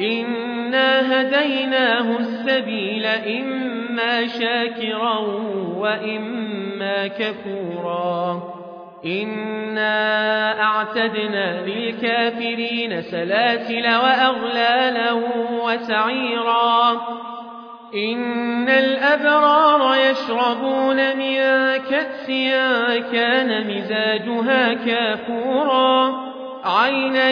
إنا هديناه السبيل إما شاكرا وإما كفورا إنا اعتدنا للكافرين سلاسل وأغلالا وسعيرا إن الأبرار يشربون من كأس كان مزاجها كافورا عينا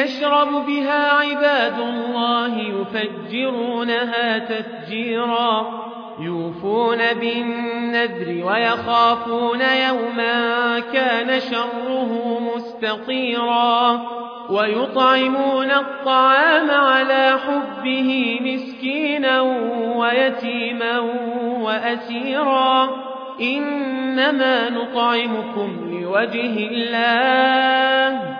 يشرب بها عباد الله يفجرونها تفجيرا يوفون بالنذر ويخافون يوما كان شره مستطيرا ويطعمون الطعام على حبه مسكينا ويتيما وأسيرا إنما نطعمكم لوجه الله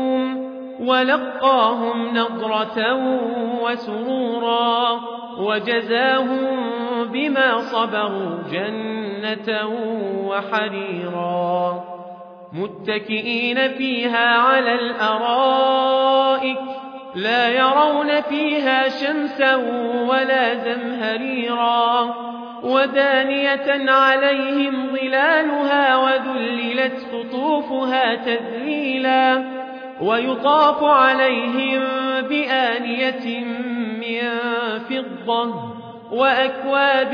ولقاهم نضرة وسرورا وجزاهم بما صبروا جنة وحريرا متكئين فيها على الأرائك لا يرون فيها شمسا ولا زمهريرا ودانية عليهم ظلالها وذللت قطوفها تذليلا ويطاف عليهم بآنية من فضة وأكواب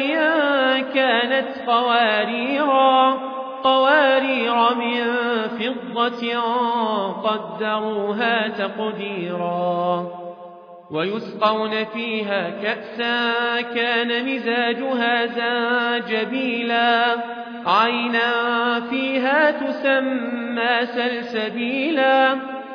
كانت قواريرا قوارير من فضة قدروها تقديرا. ويسقون فيها كأسا كان مزاجها زاجبيلا عينا فيها تسمى سلسبيلا.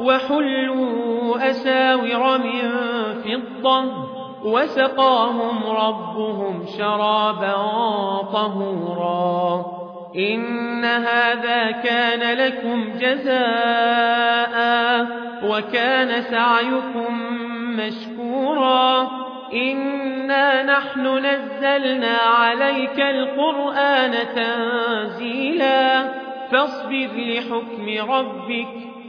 وحلوا أساور من فضة وسقاهم ربهم شرابا طهورا. إن هذا كان لكم جزاء وكان سعيكم مشكورا. إنا نحن نزلنا عليك القرآن تنزيلا. فاصبر لحكم ربك